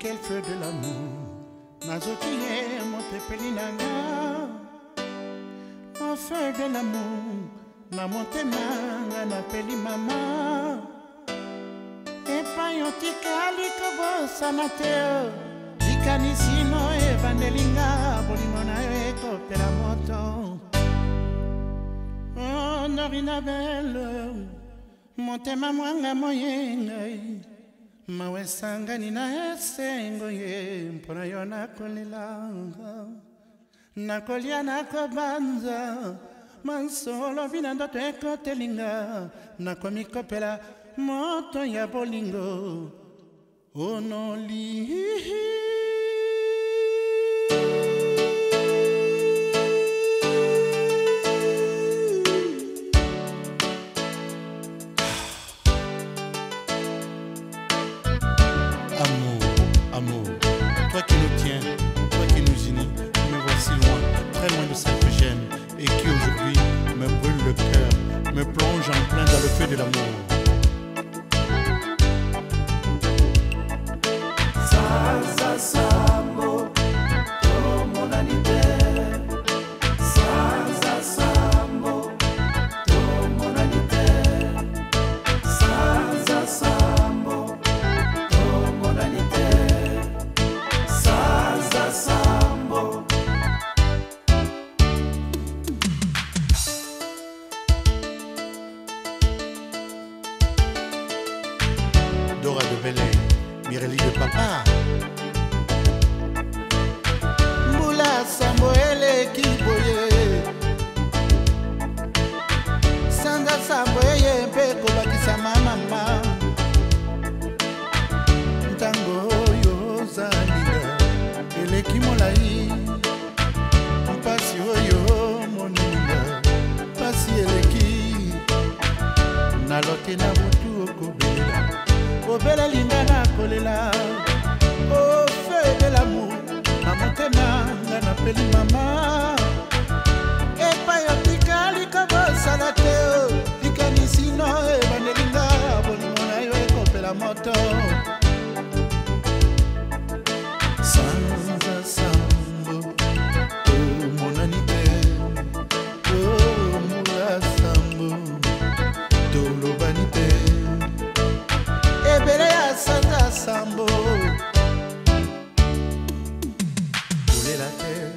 quel feu de l'amour nazoki ye motepeli na nga o feu de l'amour na motema nga napeli mama epai otikali kobosana te likanisino ebandeli nga bolimo na yo ekopela moto honorina oh, bele motema mwanga moyengai mawe sangani na esengo ye mpona yo nakolelanga nakolia nakobanza mansolobi na ndoto ekotelinga nakomikopela moto ya bolingo onolii Belay, Mireille de Papa. Moula Samuel Kiboye. Sanda Samuel Peko Bakisa Mama. Tango Yozalina. Eleki Molai. Mpasi Oyo Moninga. Pasi Eleki. Nalote na butu okobela. kobela linga na kolela ofedelamu oh, na motema nga napeli mama epai otikali kobosala te likanisi no ebandelinga bolingo na yo ekopela moto de la